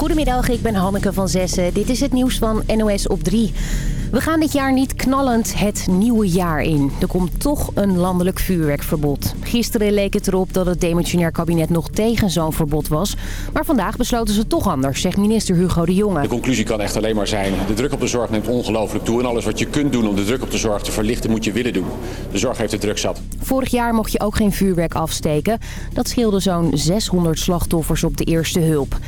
Goedemiddag, ik ben Hanneke van Zessen. Dit is het nieuws van NOS op 3. We gaan dit jaar niet knallend het nieuwe jaar in. Er komt toch een landelijk vuurwerkverbod. Gisteren leek het erop dat het demissionair kabinet nog tegen zo'n verbod was. Maar vandaag besloten ze toch anders, zegt minister Hugo de Jonge. De conclusie kan echt alleen maar zijn... de druk op de zorg neemt ongelooflijk toe. En alles wat je kunt doen om de druk op de zorg te verlichten, moet je willen doen. De zorg heeft de druk zat. Vorig jaar mocht je ook geen vuurwerk afsteken. Dat scheelde zo'n 600 slachtoffers op de eerste hulp.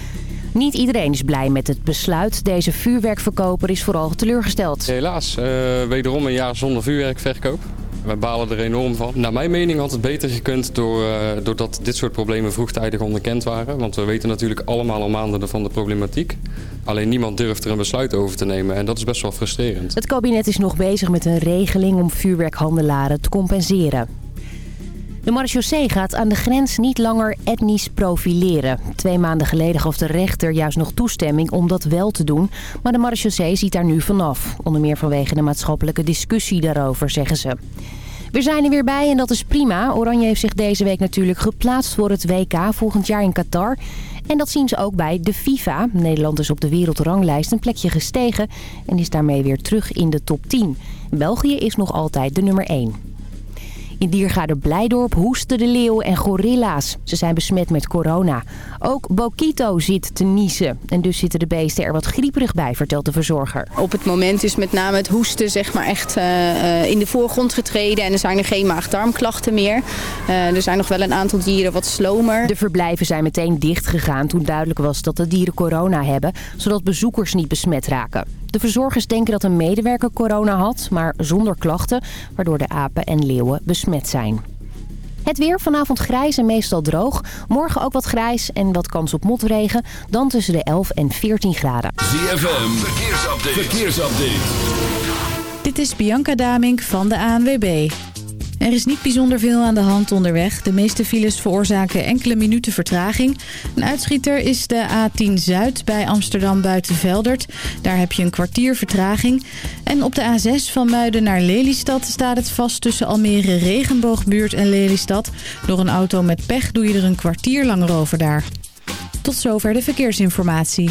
Niet iedereen is blij met het besluit. Deze vuurwerkverkoper is vooral teleurgesteld. Helaas, uh, wederom een jaar zonder vuurwerkverkoop. Wij balen er enorm van. Naar mijn mening had het beter gekund door, uh, doordat dit soort problemen vroegtijdig onderkend waren. Want we weten natuurlijk allemaal al maanden van de problematiek. Alleen niemand durft er een besluit over te nemen en dat is best wel frustrerend. Het kabinet is nog bezig met een regeling om vuurwerkhandelaren te compenseren. De marechaussee gaat aan de grens niet langer etnisch profileren. Twee maanden geleden gaf de rechter juist nog toestemming om dat wel te doen. Maar de marechaussee ziet daar nu vanaf. Onder meer vanwege de maatschappelijke discussie daarover, zeggen ze. We zijn er weer bij en dat is prima. Oranje heeft zich deze week natuurlijk geplaatst voor het WK volgend jaar in Qatar. En dat zien ze ook bij de FIFA. Nederland is op de wereldranglijst een plekje gestegen en is daarmee weer terug in de top 10. België is nog altijd de nummer 1. In Diergaarde Blijdorp hoesten de leeuwen en gorilla's. Ze zijn besmet met corona. Ook Bokito zit te niezen. En dus zitten de beesten er wat grieperig bij, vertelt de verzorger. Op het moment is met name het hoesten zeg maar echt uh, in de voorgrond getreden. En er zijn er geen maag-darmklachten meer. Uh, er zijn nog wel een aantal dieren wat slomer. De verblijven zijn meteen dicht gegaan toen duidelijk was dat de dieren corona hebben. Zodat bezoekers niet besmet raken. De verzorgers denken dat een medewerker corona had, maar zonder klachten, waardoor de apen en leeuwen besmet zijn. Het weer vanavond grijs en meestal droog. Morgen ook wat grijs en wat kans op motregen. Dan tussen de 11 en 14 graden. ZFM, verkeersupdate. verkeersupdate. Dit is Bianca Damink van de ANWB. Er is niet bijzonder veel aan de hand onderweg. De meeste files veroorzaken enkele minuten vertraging. Een uitschieter is de A10 Zuid bij Amsterdam Buitenveldert. Daar heb je een kwartier vertraging. En op de A6 van Muiden naar Lelystad staat het vast tussen Almere Regenboogbuurt en Lelystad. Door een auto met pech doe je er een kwartier langer over daar. Tot zover de verkeersinformatie.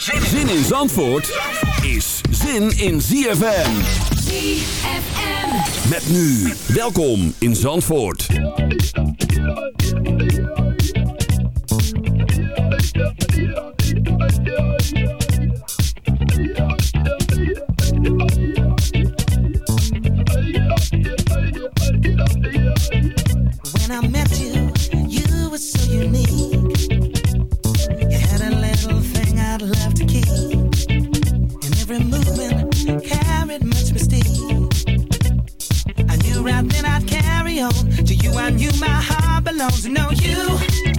Zin in Zandvoort is zin in ZFM. ZFM. Met nu, welkom in Zandvoort. When I met you, you were so unique. Carry on. To you, I knew my heart belongs you. You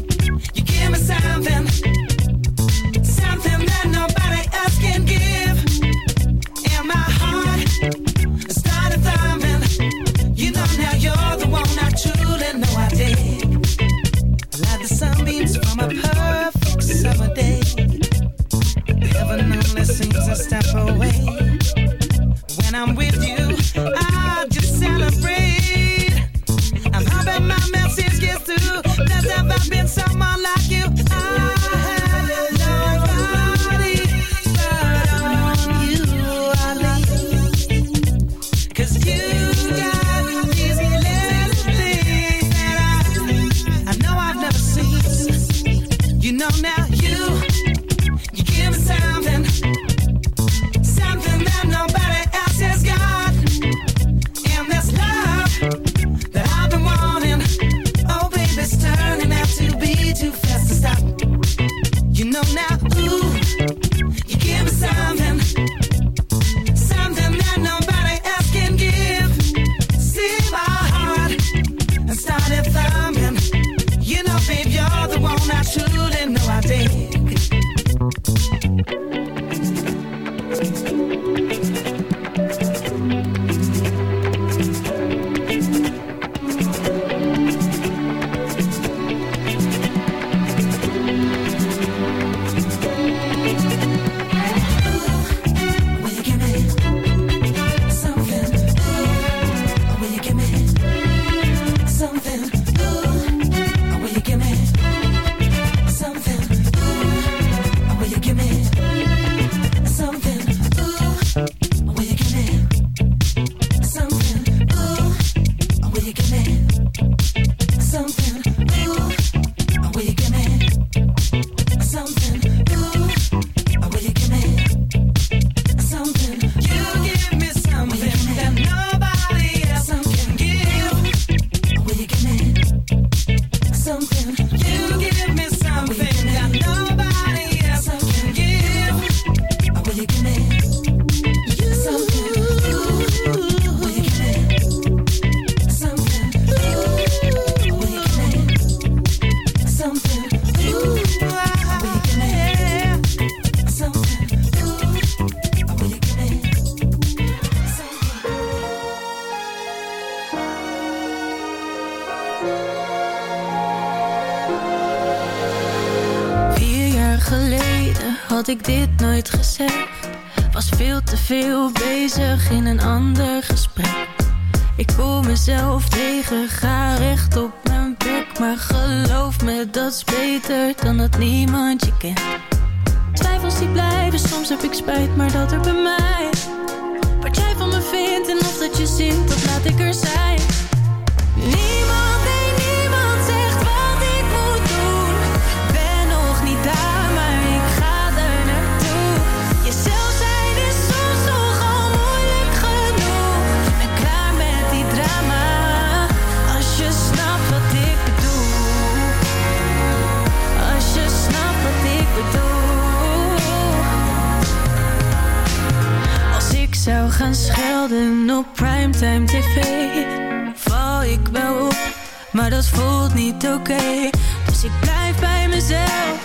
Dus ik blijf bij mezelf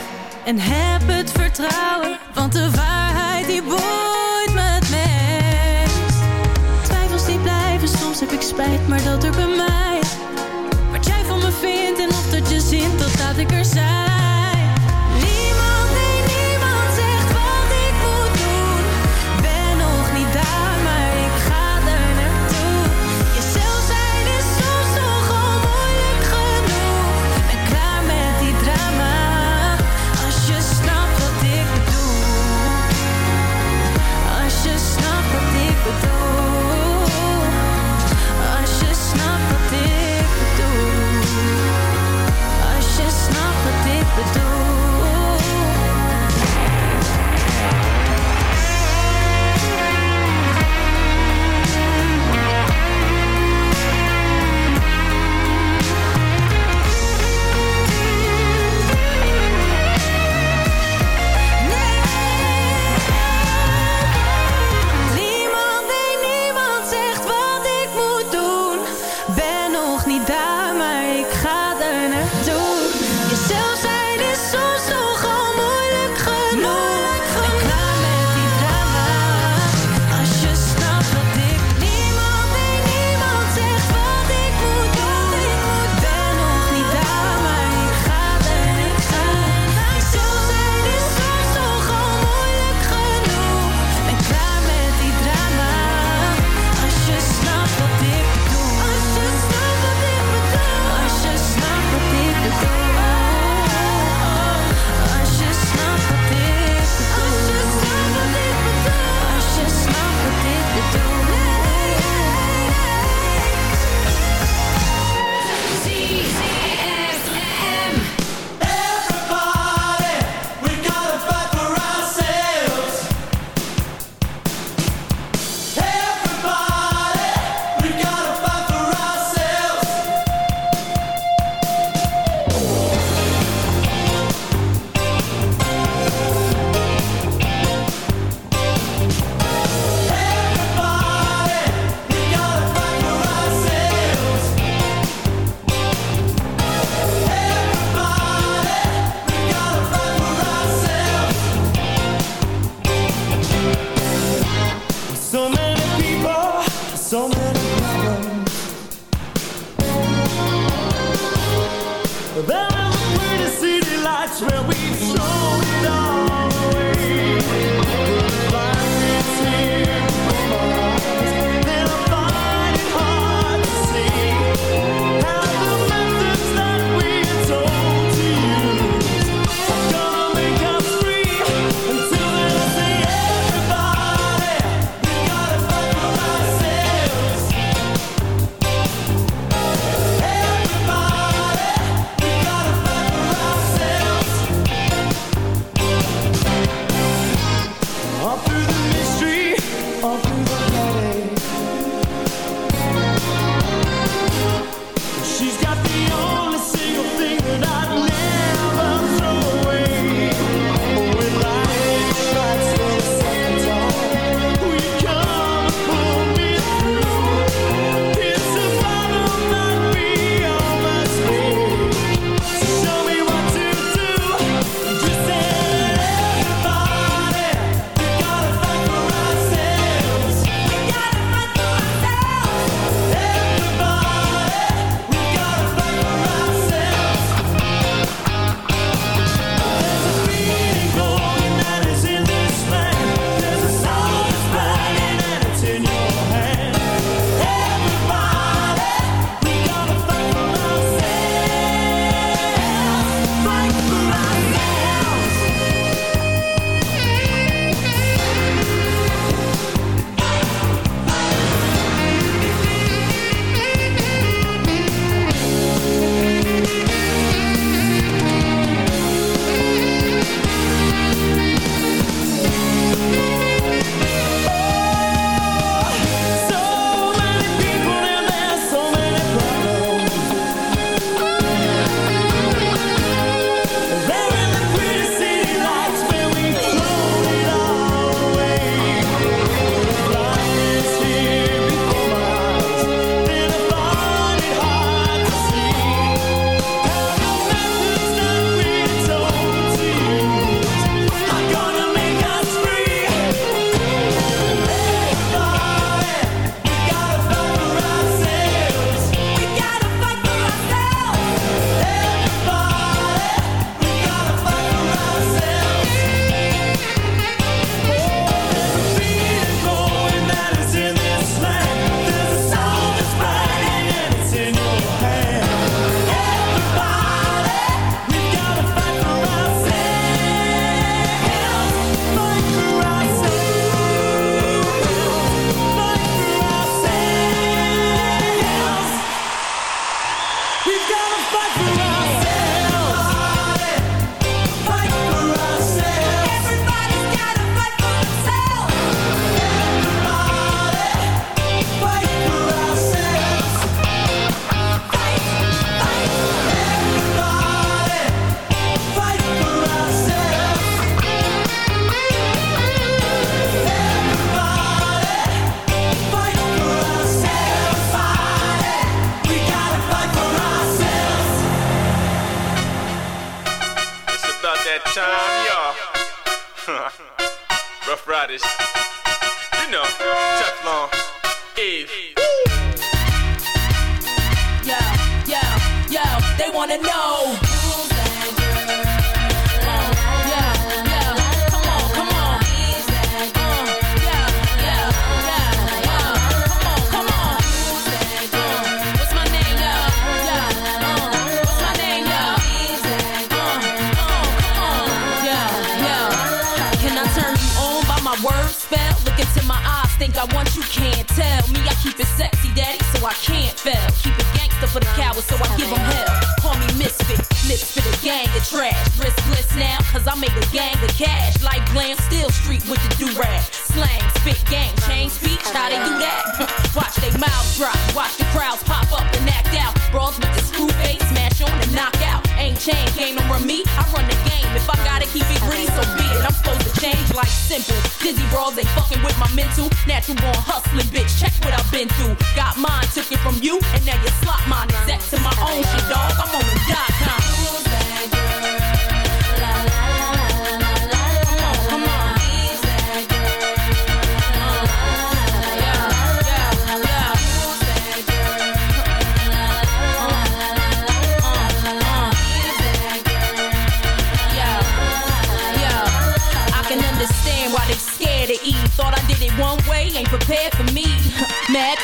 en heb het vertrouwen. Want de waarheid die boeit me het meest. Twijfels die blijven, soms heb ik spijt, maar dat er bij mij. Wat jij van me vindt en of dat je zin totdat ik er zijn.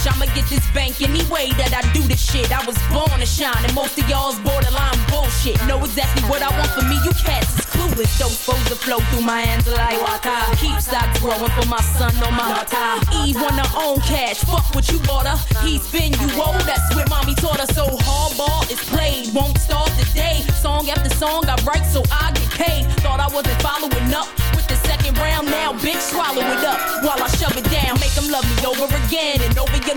shot. I'ma get this bank any way that I do this shit. I was born to shine, and most of y'all's borderline bullshit. Know exactly what I want for me, you cats is clueless. Those foes that flow through my hands like water. Keep stocks growing for my son on my daughter. Eve her own cash, fuck what you bought her. He's been you old, that's what mommy taught her. So hardball is played, won't start today. Song after song I write so I get paid. Thought I wasn't following up with the second round, now bitch swallow it up while I shove it down. Make them love me over again and over your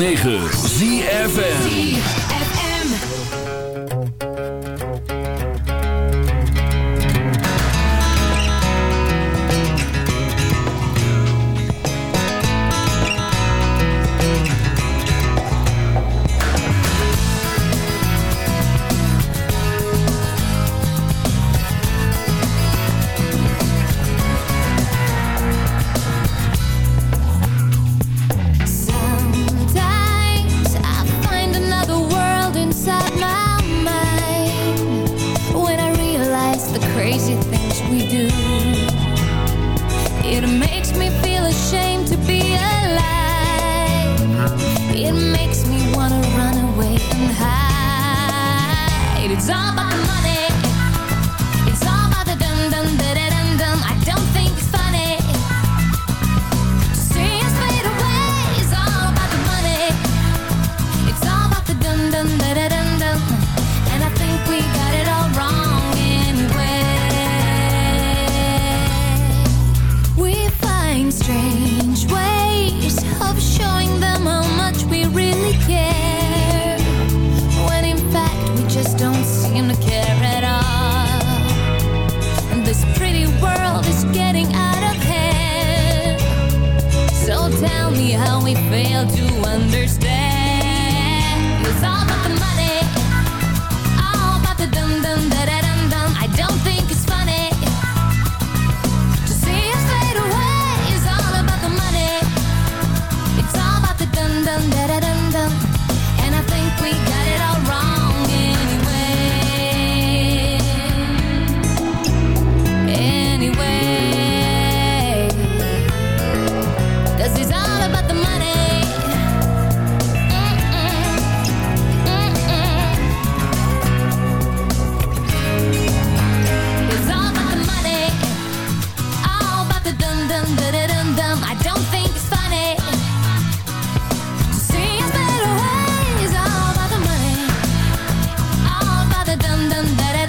9. dun dun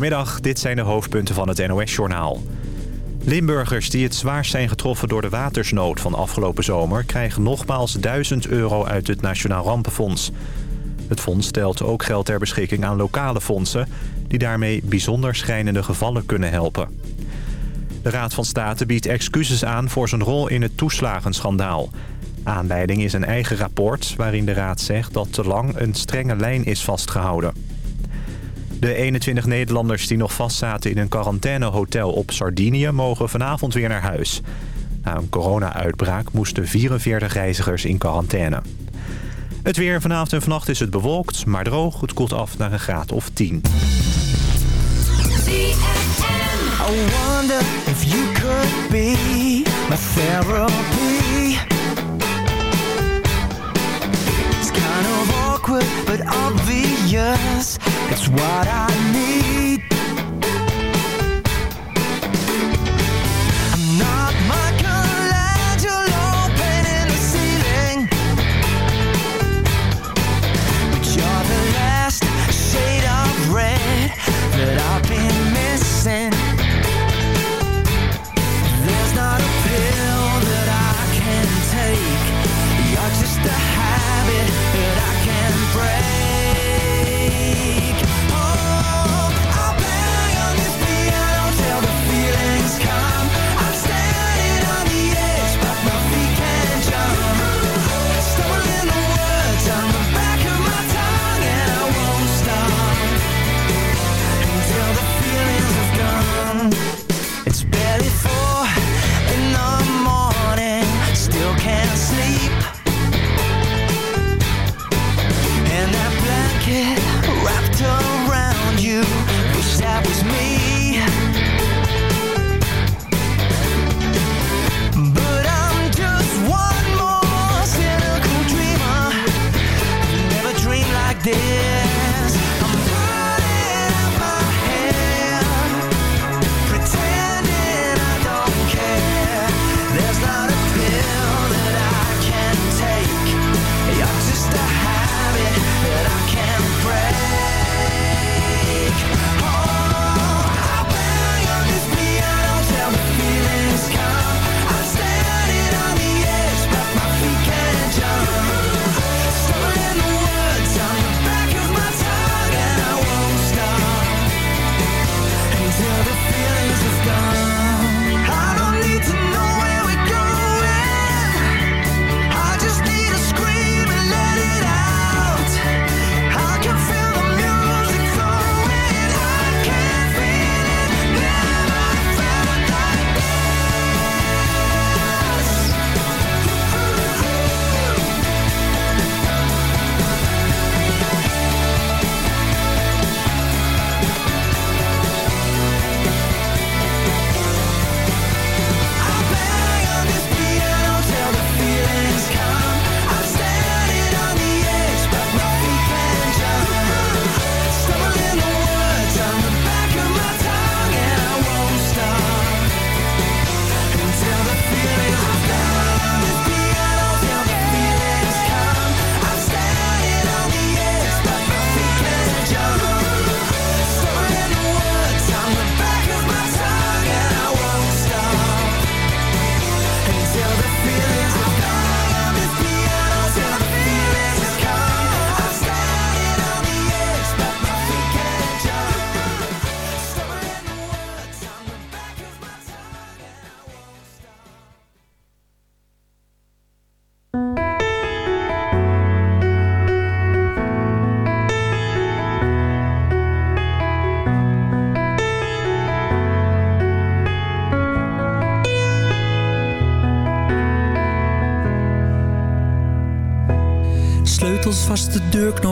Goedemiddag, dit zijn de hoofdpunten van het NOS-journaal. Limburgers die het zwaarst zijn getroffen door de watersnood van afgelopen zomer... krijgen nogmaals 1000 euro uit het Nationaal Rampenfonds. Het fonds stelt ook geld ter beschikking aan lokale fondsen... die daarmee bijzonder schrijnende gevallen kunnen helpen. De Raad van State biedt excuses aan voor zijn rol in het toeslagenschandaal. Aanleiding is een eigen rapport waarin de Raad zegt dat te lang een strenge lijn is vastgehouden. De 21 Nederlanders die nog vastzaten in een quarantainehotel op Sardinië... mogen vanavond weer naar huis. Na een corona-uitbraak moesten 44 reizigers in quarantaine. Het weer vanavond en vannacht is het bewolkt, maar droog. Het koelt af naar een graad of 10. but obvious. It's what I need.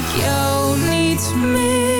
Ik jou niet mis.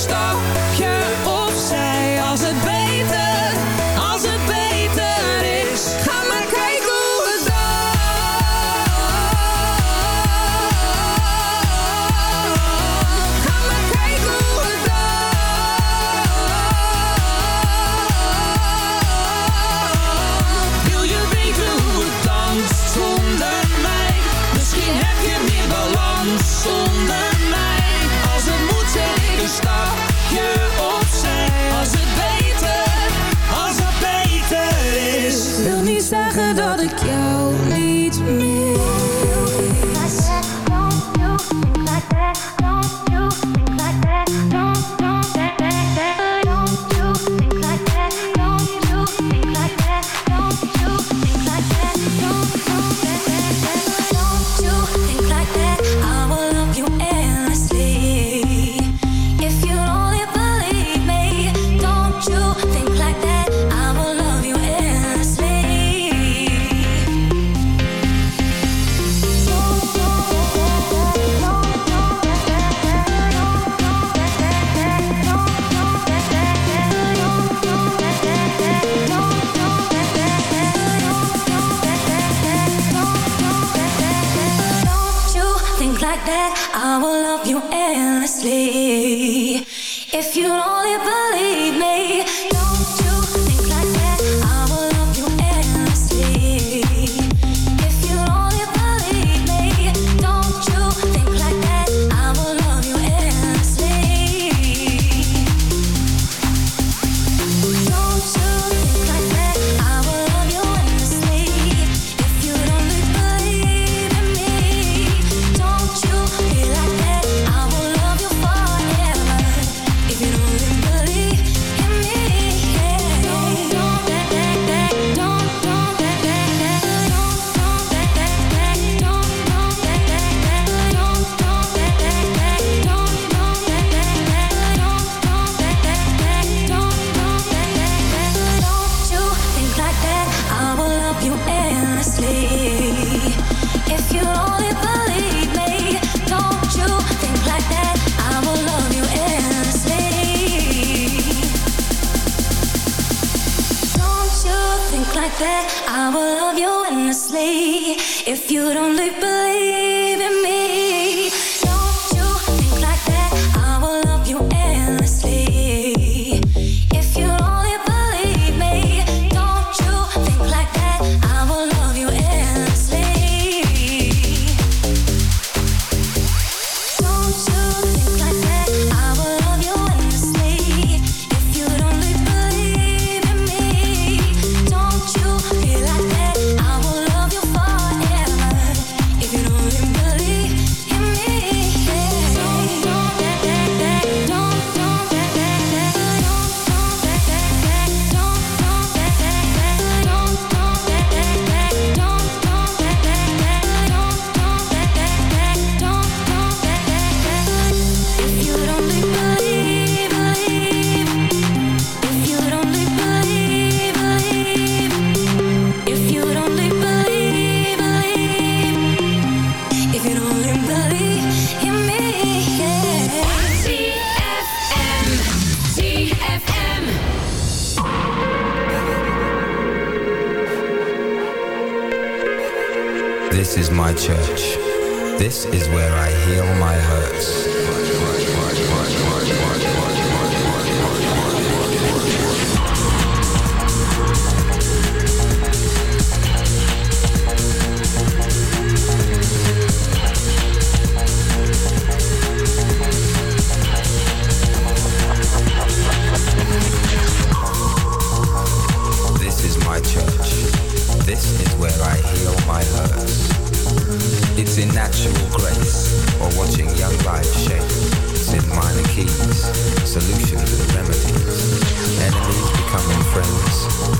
stapje think like that, I will love you endlessly. If you don't believe in me. friends.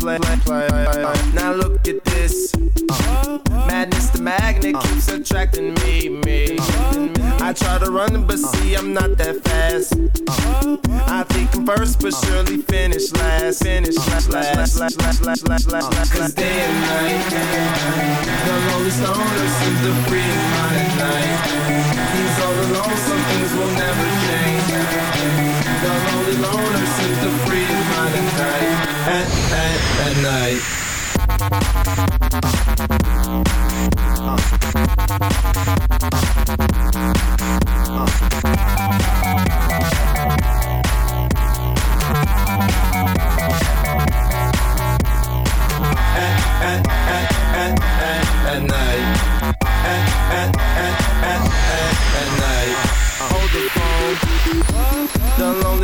Play. play, play. Now look at this. Madness, the magnet keeps attracting me, me. I try to run, but see, I'm not that fast. I think I'm first, but surely finish last. Finish last, last, last, last, last, last, last, last. Cause day and night, the lonely stoner seems to free his mind at night. He's all alone, some things will never change. The lonely loner seems to free his mind at night. At, at, at night.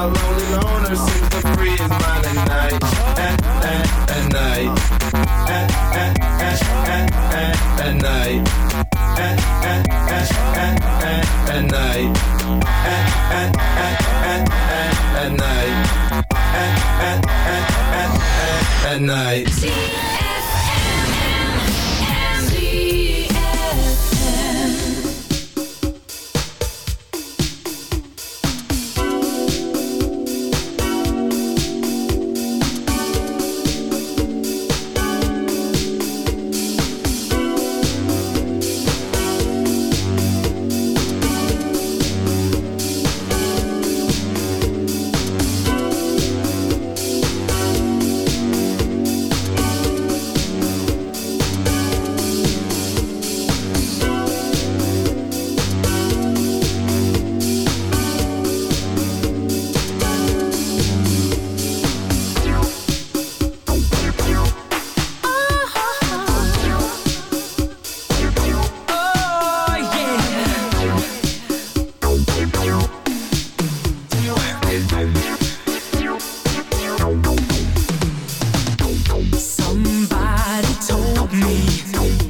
The lonely loner seems to free his mind at night. At, at, at night. At, at, at, at, at, at night. At, at, at, at, at, at night. At, at, at, at, at, at night. At, at, at, at, at, at night. Bye.